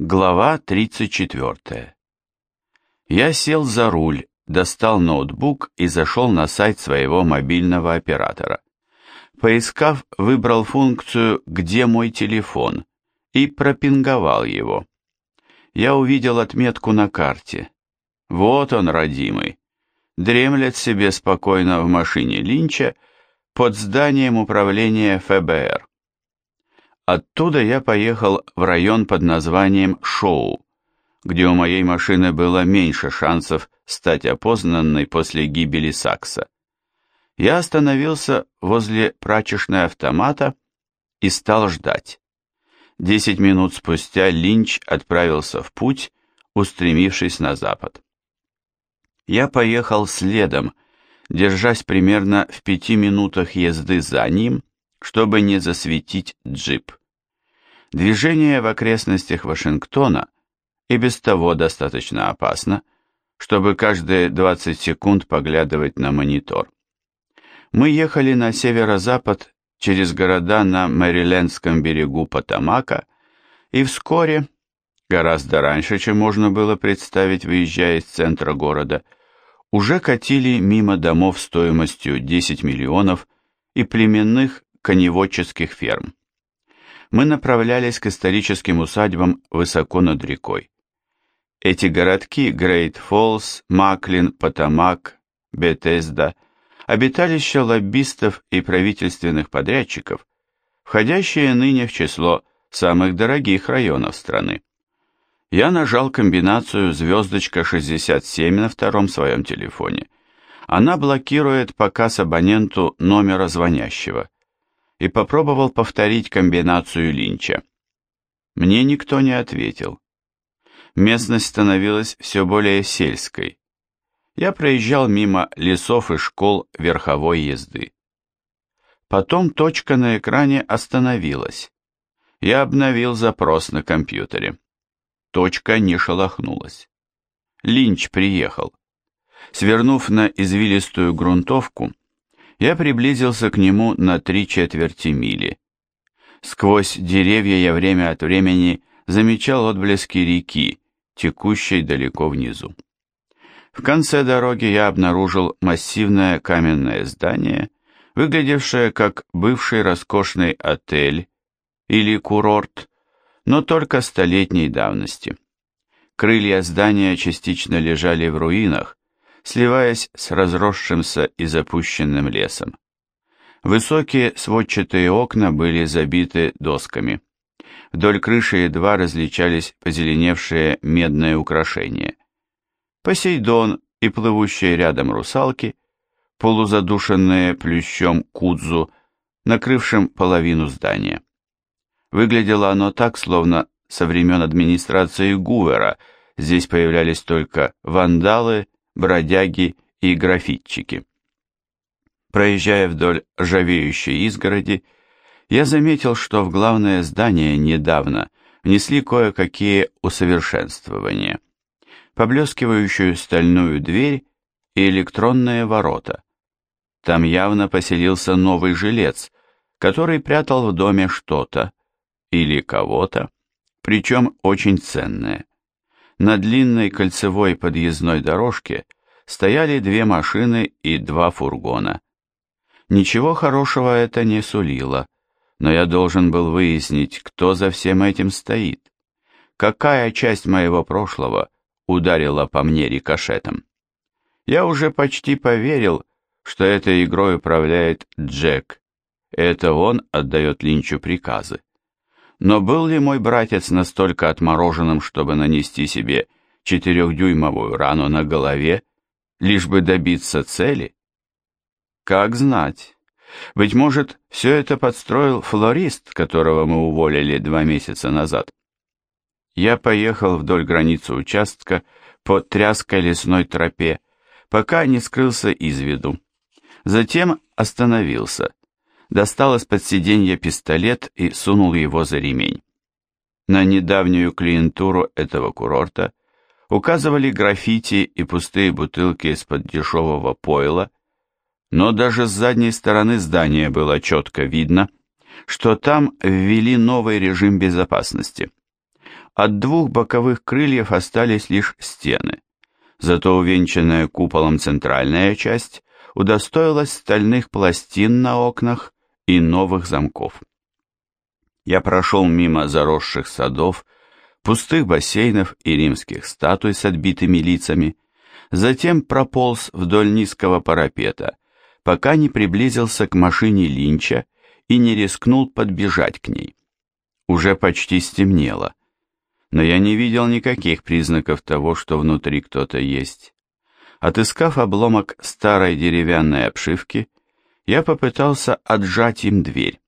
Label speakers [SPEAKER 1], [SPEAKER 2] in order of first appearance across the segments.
[SPEAKER 1] Глава 34. Я сел за руль, достал ноутбук и зашел на сайт своего мобильного оператора. Поискав, выбрал функцию «Где мой телефон?» и пропинговал его. Я увидел отметку на карте. Вот он, родимый. Дремлет себе спокойно в машине Линча под зданием управления ФБР. Оттуда я поехал в район под названием Шоу, где у моей машины было меньше шансов стать опознанной после гибели Сакса. Я остановился возле прачечной автомата и стал ждать. Десять минут спустя Линч отправился в путь, устремившись на запад. Я поехал следом, держась примерно в пяти минутах езды за ним, чтобы не засветить джип. Движение в окрестностях Вашингтона и без того достаточно опасно, чтобы каждые 20 секунд поглядывать на монитор. Мы ехали на северо-запад через города на Мэрилендском берегу Потамака, и вскоре, гораздо раньше, чем можно было представить, выезжая из центра города, уже катили мимо домов стоимостью 10 миллионов и племенных коневодческих ферм мы направлялись к историческим усадьбам высоко над рекой. Эти городки Грейт Фоллс, Маклин, Потамак, Бетезда – обиталища лоббистов и правительственных подрядчиков, входящие ныне в число самых дорогих районов страны. Я нажал комбинацию звездочка 67 на втором своем телефоне. Она блокирует показ абоненту номера звонящего и попробовал повторить комбинацию Линча. Мне никто не ответил. Местность становилась все более сельской. Я проезжал мимо лесов и школ верховой езды. Потом точка на экране остановилась. Я обновил запрос на компьютере. Точка не шелохнулась. Линч приехал. Свернув на извилистую грунтовку, я приблизился к нему на три четверти мили. Сквозь деревья я время от времени замечал отблески реки, текущей далеко внизу. В конце дороги я обнаружил массивное каменное здание, выглядевшее как бывший роскошный отель или курорт, но только столетней давности. Крылья здания частично лежали в руинах, сливаясь с разросшимся и запущенным лесом. Высокие сводчатые окна были забиты досками. Вдоль крыши едва различались позеленевшие медные украшения. Посейдон и плывущие рядом русалки, полузадушенные плющом кудзу, накрывшим половину здания. Выглядело оно так, словно со времен администрации Гувера здесь появлялись только вандалы бродяги и графитчики. Проезжая вдоль ржавеющей изгороди, я заметил, что в главное здание недавно внесли кое-какие усовершенствования. Поблескивающую стальную дверь и электронные ворота. Там явно поселился новый жилец, который прятал в доме что-то или кого-то, причем очень ценное. На длинной кольцевой подъездной дорожке стояли две машины и два фургона. Ничего хорошего это не сулило, но я должен был выяснить, кто за всем этим стоит. Какая часть моего прошлого ударила по мне рикошетом? Я уже почти поверил, что этой игрой управляет Джек. Это он отдает Линчу приказы. Но был ли мой братец настолько отмороженным, чтобы нанести себе четырехдюймовую рану на голове, лишь бы добиться цели? Как знать. Быть может, все это подстроил флорист, которого мы уволили два месяца назад. Я поехал вдоль границы участка по тряской лесной тропе, пока не скрылся из виду. Затем остановился, достал из-под сиденья пистолет и сунул его за ремень. На недавнюю клиентуру этого курорта указывали граффити и пустые бутылки из-под дешевого пойла, но даже с задней стороны здания было четко видно, что там ввели новый режим безопасности. От двух боковых крыльев остались лишь стены, зато увенчанная куполом центральная часть удостоилась стальных пластин на окнах и новых замков. Я прошел мимо заросших садов, пустых бассейнов и римских статуй с отбитыми лицами, затем прополз вдоль низкого парапета, пока не приблизился к машине Линча и не рискнул подбежать к ней. Уже почти стемнело, но я не видел никаких признаков того, что внутри кто-то есть. Отыскав обломок старой деревянной обшивки, я попытался отжать им дверь.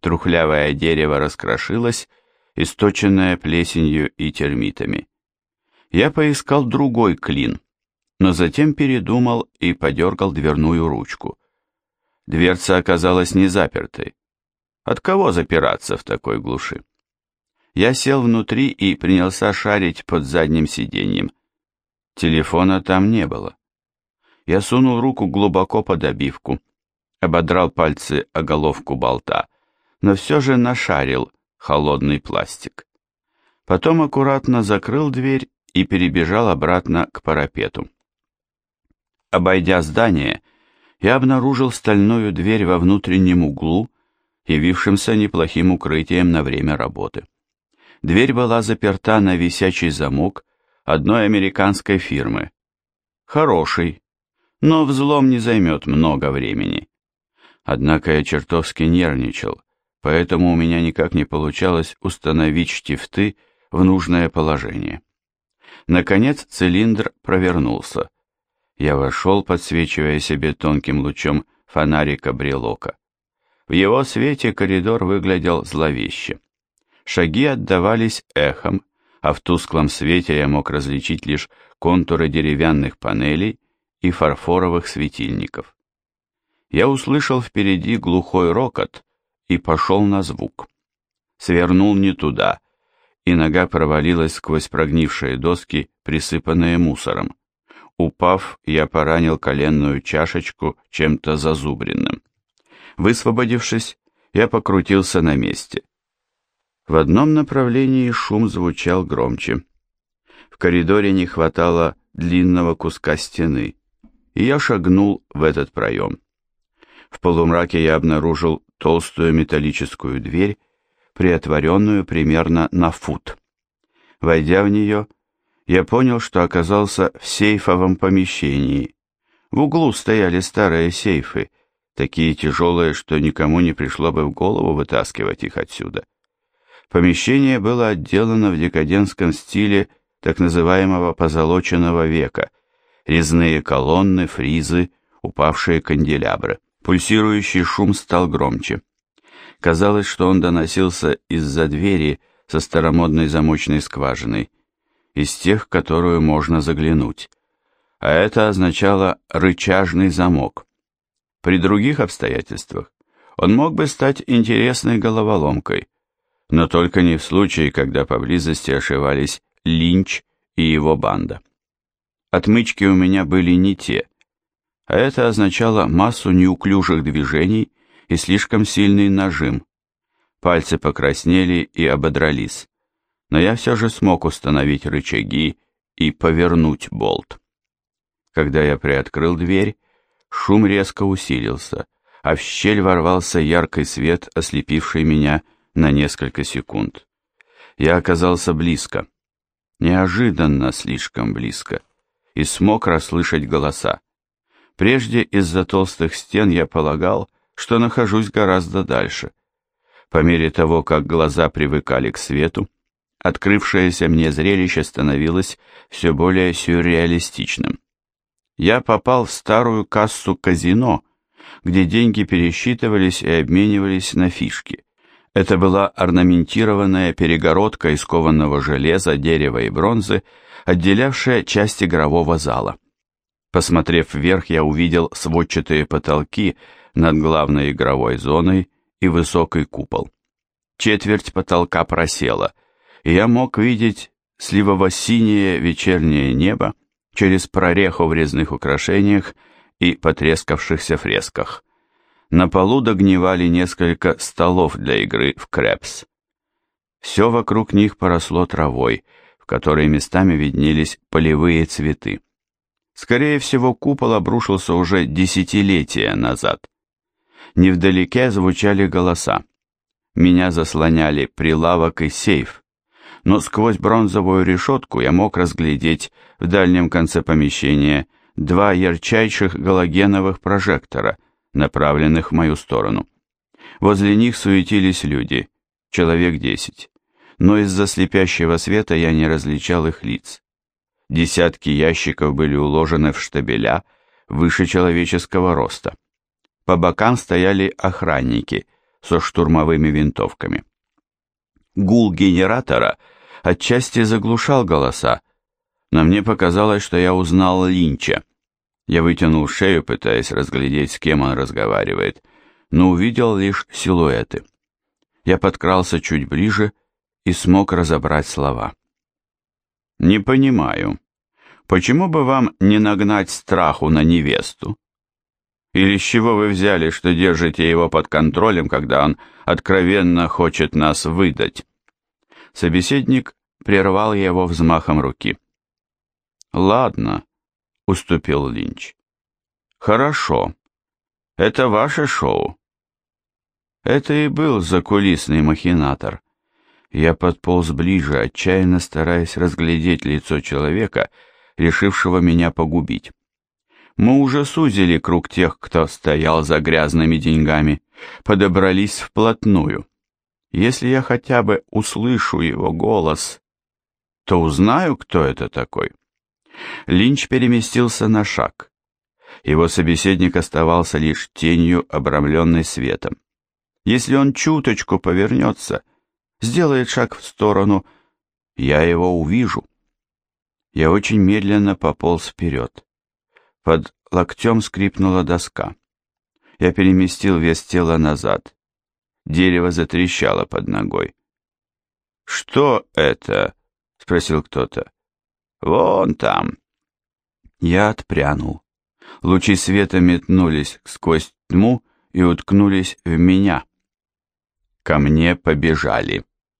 [SPEAKER 1] Трухлявое дерево раскрошилось, источенное плесенью и термитами. Я поискал другой клин, но затем передумал и подергал дверную ручку. Дверца оказалась не запертой. От кого запираться в такой глуши? Я сел внутри и принялся шарить под задним сиденьем. Телефона там не было. Я сунул руку глубоко под обивку, ободрал пальцы о головку болта, но все же нашарил холодный пластик. Потом аккуратно закрыл дверь и перебежал обратно к парапету. Обойдя здание, я обнаружил стальную дверь во внутреннем углу, явившимся неплохим укрытием на время работы. Дверь была заперта на висячий замок одной американской фирмы. Хороший, но взлом не займет много времени. Однако я чертовски нервничал, поэтому у меня никак не получалось установить штифты в нужное положение. Наконец цилиндр провернулся. Я вошел, подсвечивая себе тонким лучом фонарика брелока. В его свете коридор выглядел зловеще. Шаги отдавались эхом, а в тусклом свете я мог различить лишь контуры деревянных панелей и фарфоровых светильников. Я услышал впереди глухой рокот и пошел на звук. Свернул не туда, и нога провалилась сквозь прогнившие доски, присыпанные мусором. Упав, я поранил коленную чашечку чем-то зазубренным. Высвободившись, я покрутился на месте. В одном направлении шум звучал громче. В коридоре не хватало длинного куска стены, и я шагнул в этот проем. В полумраке я обнаружил толстую металлическую дверь, приотворенную примерно на фут. Войдя в нее, я понял, что оказался в сейфовом помещении. В углу стояли старые сейфы, такие тяжелые, что никому не пришло бы в голову вытаскивать их отсюда. Помещение было отделано в декадентском стиле так называемого позолоченного века, резные колонны, фризы, упавшие канделябры. Пульсирующий шум стал громче. Казалось, что он доносился из-за двери со старомодной замочной скважиной, из тех, в которую можно заглянуть. А это означало рычажный замок. При других обстоятельствах он мог бы стать интересной головоломкой, но только не в случае, когда поблизости ошивались Линч и его банда. Отмычки у меня были не те, а это означало массу неуклюжих движений и слишком сильный нажим. Пальцы покраснели и ободрались, но я все же смог установить рычаги и повернуть болт. Когда я приоткрыл дверь, шум резко усилился, а в щель ворвался яркий свет, ослепивший меня на несколько секунд. Я оказался близко, неожиданно слишком близко, и смог расслышать голоса. Прежде из-за толстых стен я полагал, что нахожусь гораздо дальше. По мере того, как глаза привыкали к свету, открывшееся мне зрелище становилось все более сюрреалистичным. Я попал в старую кассу казино, где деньги пересчитывались и обменивались на фишки. Это была орнаментированная перегородка из кованого железа, дерева и бронзы, отделявшая часть игрового зала. Посмотрев вверх, я увидел сводчатые потолки над главной игровой зоной и высокий купол. Четверть потолка просела, и я мог видеть сливово-синее вечернее небо через прореху в резных украшениях и потрескавшихся фресках. На полу догнивали несколько столов для игры в крэпс. Все вокруг них поросло травой, в которой местами виднелись полевые цветы. Скорее всего, купол обрушился уже десятилетия назад. Невдалеке звучали голоса. Меня заслоняли прилавок и сейф, но сквозь бронзовую решетку я мог разглядеть в дальнем конце помещения два ярчайших галогеновых прожектора, направленных в мою сторону. Возле них суетились люди, человек десять, но из-за слепящего света я не различал их лиц. Десятки ящиков были уложены в штабеля выше человеческого роста. По бокам стояли охранники со штурмовыми винтовками. Гул генератора отчасти заглушал голоса, но мне показалось, что я узнал Линча. Я вытянул шею, пытаясь разглядеть, с кем он разговаривает, но увидел лишь силуэты. Я подкрался чуть ближе и смог разобрать слова. «Не понимаю, почему бы вам не нагнать страху на невесту? Или с чего вы взяли, что держите его под контролем, когда он откровенно хочет нас выдать?» Собеседник прервал его взмахом руки. «Ладно», — уступил Линч. «Хорошо. Это ваше шоу. Это и был закулисный махинатор. Я подполз ближе, отчаянно стараясь разглядеть лицо человека, решившего меня погубить. Мы уже сузили круг тех, кто стоял за грязными деньгами, подобрались вплотную. Если я хотя бы услышу его голос, то узнаю, кто это такой. Линч переместился на шаг. Его собеседник оставался лишь тенью, обрамленной светом. Если он чуточку повернется, сделает шаг в сторону, я его увижу. Я очень медленно пополз вперед. Под локтем скрипнула доска. Я переместил вес тела назад. Дерево затрещало под ногой. «Что это?» — спросил кто-то. «Вон там». Я отпрянул. Лучи света метнулись сквозь тьму и уткнулись в меня ко мне побежали.